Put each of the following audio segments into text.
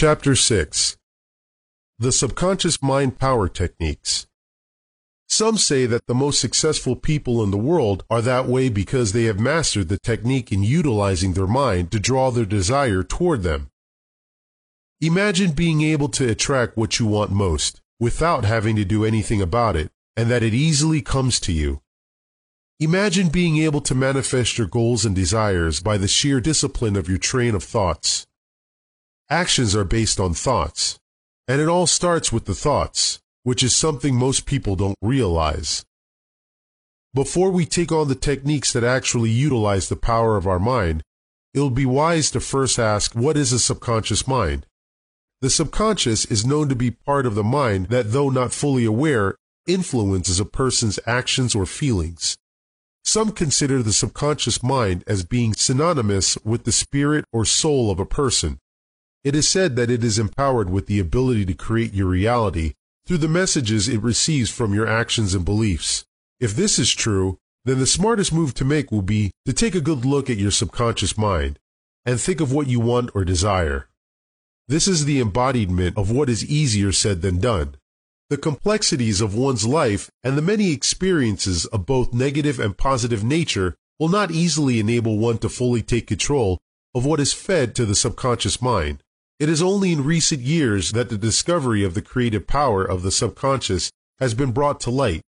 Chapter 6 The Subconscious Mind Power Techniques Some say that the most successful people in the world are that way because they have mastered the technique in utilizing their mind to draw their desire toward them. Imagine being able to attract what you want most without having to do anything about it, and that it easily comes to you. Imagine being able to manifest your goals and desires by the sheer discipline of your train of thoughts. Actions are based on thoughts, and it all starts with the thoughts, which is something most people don't realize. Before we take on the techniques that actually utilize the power of our mind, it will be wise to first ask what is a subconscious mind? The subconscious is known to be part of the mind that, though not fully aware, influences a person's actions or feelings. Some consider the subconscious mind as being synonymous with the spirit or soul of a person. It is said that it is empowered with the ability to create your reality through the messages it receives from your actions and beliefs. If this is true, then the smartest move to make will be to take a good look at your subconscious mind and think of what you want or desire. This is the embodiment of what is easier said than done. The complexities of one's life and the many experiences of both negative and positive nature will not easily enable one to fully take control of what is fed to the subconscious mind. It is only in recent years that the discovery of the creative power of the subconscious has been brought to light.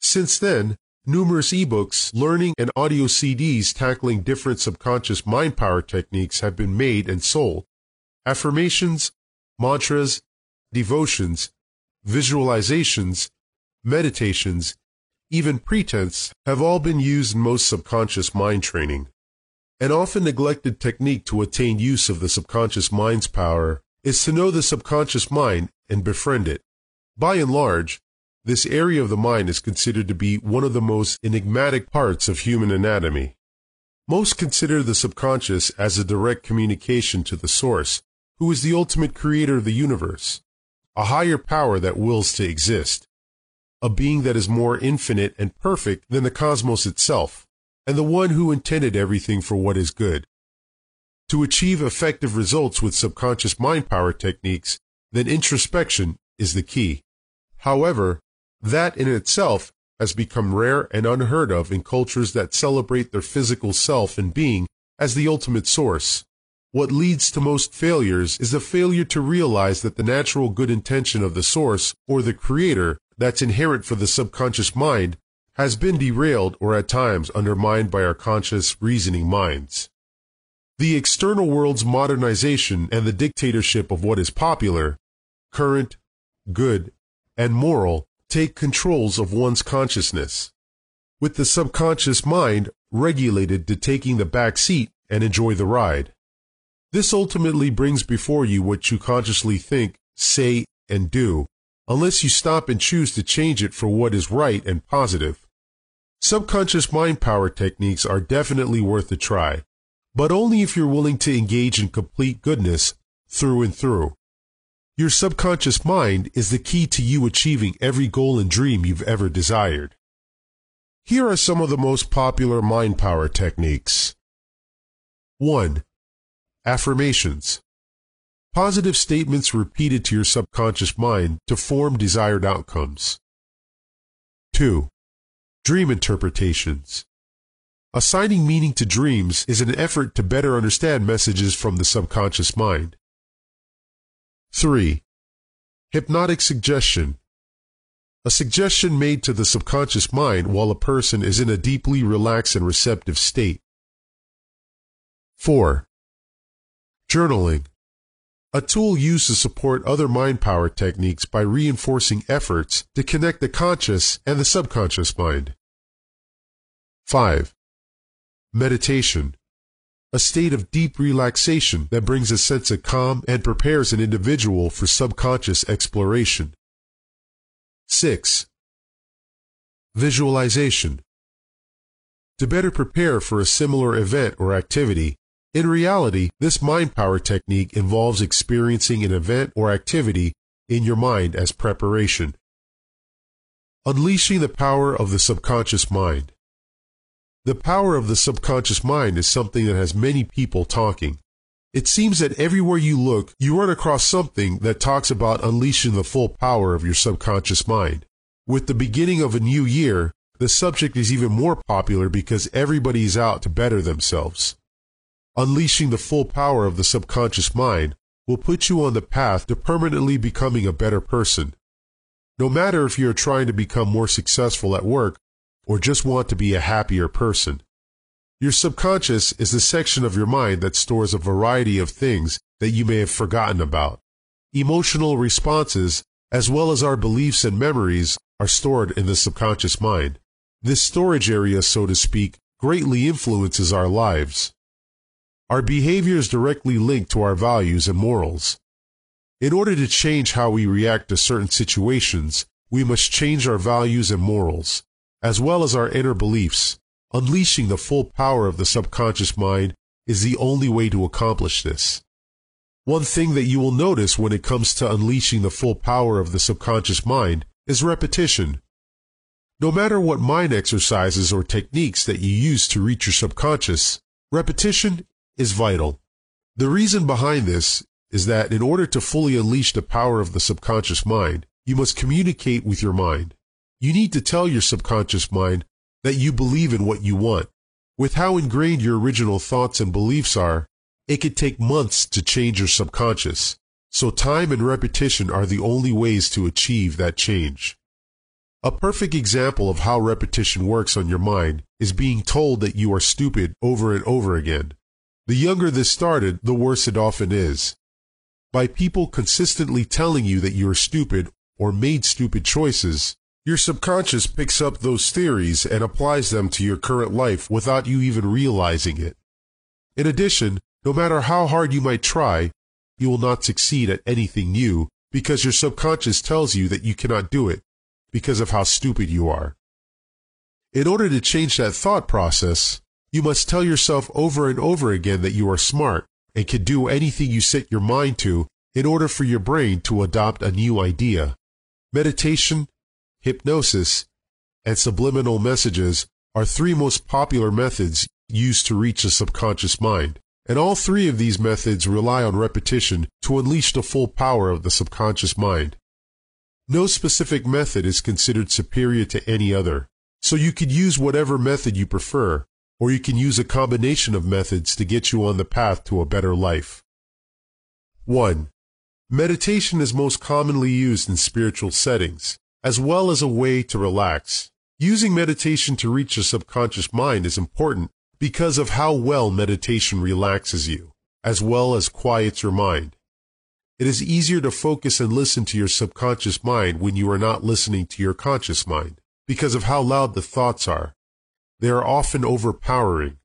Since then, numerous ebooks, learning, and audio CDs tackling different subconscious mind power techniques have been made and sold. Affirmations, mantras, devotions, visualizations, meditations, even pretense have all been used in most subconscious mind training. An often neglected technique to attain use of the subconscious mind's power is to know the subconscious mind and befriend it. By and large, this area of the mind is considered to be one of the most enigmatic parts of human anatomy. Most consider the subconscious as a direct communication to the source, who is the ultimate creator of the universe, a higher power that wills to exist, a being that is more infinite and perfect than the cosmos itself and the one who intended everything for what is good. To achieve effective results with subconscious mind power techniques, then introspection is the key. However, that in itself has become rare and unheard of in cultures that celebrate their physical self and being as the ultimate source. What leads to most failures is the failure to realize that the natural good intention of the source or the creator that's inherent for the subconscious mind has been derailed or at times undermined by our conscious reasoning minds. The external world's modernization and the dictatorship of what is popular, current, good, and moral take controls of one's consciousness, with the subconscious mind regulated to taking the back seat and enjoy the ride. This ultimately brings before you what you consciously think, say, and do, unless you stop and choose to change it for what is right and positive. Subconscious mind power techniques are definitely worth a try, but only if you're willing to engage in complete goodness through and through. Your subconscious mind is the key to you achieving every goal and dream you've ever desired. Here are some of the most popular mind power techniques. 1. Affirmations. Positive statements repeated to your subconscious mind to form desired outcomes. 2. Dream interpretations. Assigning meaning to dreams is an effort to better understand messages from the subconscious mind. 3. Hypnotic suggestion. A suggestion made to the subconscious mind while a person is in a deeply relaxed and receptive state. 4. Journaling. A tool used to support other mind power techniques by reinforcing efforts to connect the conscious and the subconscious mind. 5. Meditation. A state of deep relaxation that brings a sense of calm and prepares an individual for subconscious exploration. 6. Visualization. To better prepare for a similar event or activity, in reality, this mind power technique involves experiencing an event or activity in your mind as preparation. Unleashing the power of the subconscious mind. The power of the subconscious mind is something that has many people talking. It seems that everywhere you look, you run across something that talks about unleashing the full power of your subconscious mind. With the beginning of a new year, the subject is even more popular because everybody is out to better themselves. Unleashing the full power of the subconscious mind will put you on the path to permanently becoming a better person. No matter if you're trying to become more successful at work or just want to be a happier person. Your subconscious is the section of your mind that stores a variety of things that you may have forgotten about. Emotional responses, as well as our beliefs and memories, are stored in the subconscious mind. This storage area, so to speak, greatly influences our lives. Our behavior is directly linked to our values and morals. In order to change how we react to certain situations, we must change our values and morals, as well as our inner beliefs. Unleashing the full power of the subconscious mind is the only way to accomplish this. One thing that you will notice when it comes to unleashing the full power of the subconscious mind is repetition. No matter what mind exercises or techniques that you use to reach your subconscious, repetition is vital. The reason behind this is that in order to fully unleash the power of the subconscious mind, you must communicate with your mind. You need to tell your subconscious mind that you believe in what you want. With how ingrained your original thoughts and beliefs are, it could take months to change your subconscious. So time and repetition are the only ways to achieve that change. A perfect example of how repetition works on your mind is being told that you are stupid over and over again. The younger this started, the worse it often is. By people consistently telling you that you are stupid or made stupid choices, your subconscious picks up those theories and applies them to your current life without you even realizing it. In addition, no matter how hard you might try, you will not succeed at anything new because your subconscious tells you that you cannot do it because of how stupid you are. In order to change that thought process, you must tell yourself over and over again that you are smart and can do anything you set your mind to in order for your brain to adopt a new idea. Meditation, hypnosis, and subliminal messages are three most popular methods used to reach the subconscious mind. And all three of these methods rely on repetition to unleash the full power of the subconscious mind. No specific method is considered superior to any other, so you could use whatever method you prefer, or you can use a combination of methods to get you on the path to a better life. 1. Meditation is most commonly used in spiritual settings, as well as a way to relax. Using meditation to reach your subconscious mind is important because of how well meditation relaxes you, as well as quiets your mind. It is easier to focus and listen to your subconscious mind when you are not listening to your conscious mind, because of how loud the thoughts are. They are often overpowering.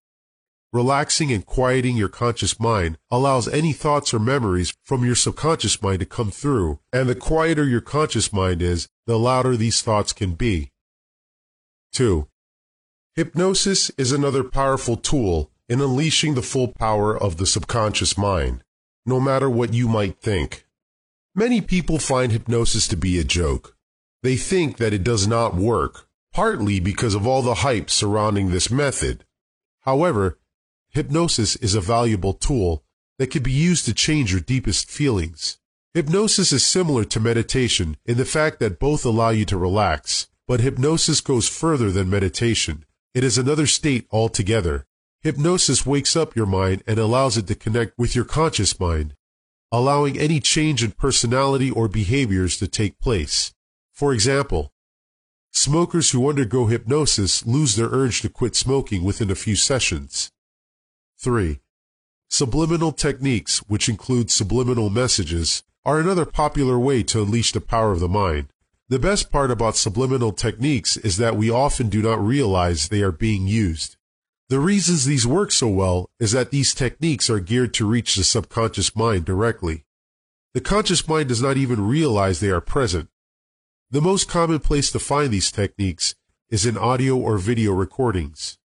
Relaxing and quieting your conscious mind allows any thoughts or memories from your subconscious mind to come through, and the quieter your conscious mind is, the louder these thoughts can be. 2. Hypnosis is another powerful tool in unleashing the full power of the subconscious mind, no matter what you might think. Many people find hypnosis to be a joke. They think that it does not work, partly because of all the hype surrounding this method. However, hypnosis is a valuable tool that can be used to change your deepest feelings. Hypnosis is similar to meditation in the fact that both allow you to relax, but hypnosis goes further than meditation. It is another state altogether. Hypnosis wakes up your mind and allows it to connect with your conscious mind, allowing any change in personality or behaviors to take place. For example, Smokers who undergo hypnosis lose their urge to quit smoking within a few sessions. 3. Subliminal techniques, which include subliminal messages, are another popular way to unleash the power of the mind. The best part about subliminal techniques is that we often do not realize they are being used. The reasons these work so well is that these techniques are geared to reach the subconscious mind directly. The conscious mind does not even realize they are present. The most common place to find these techniques is in audio or video recordings.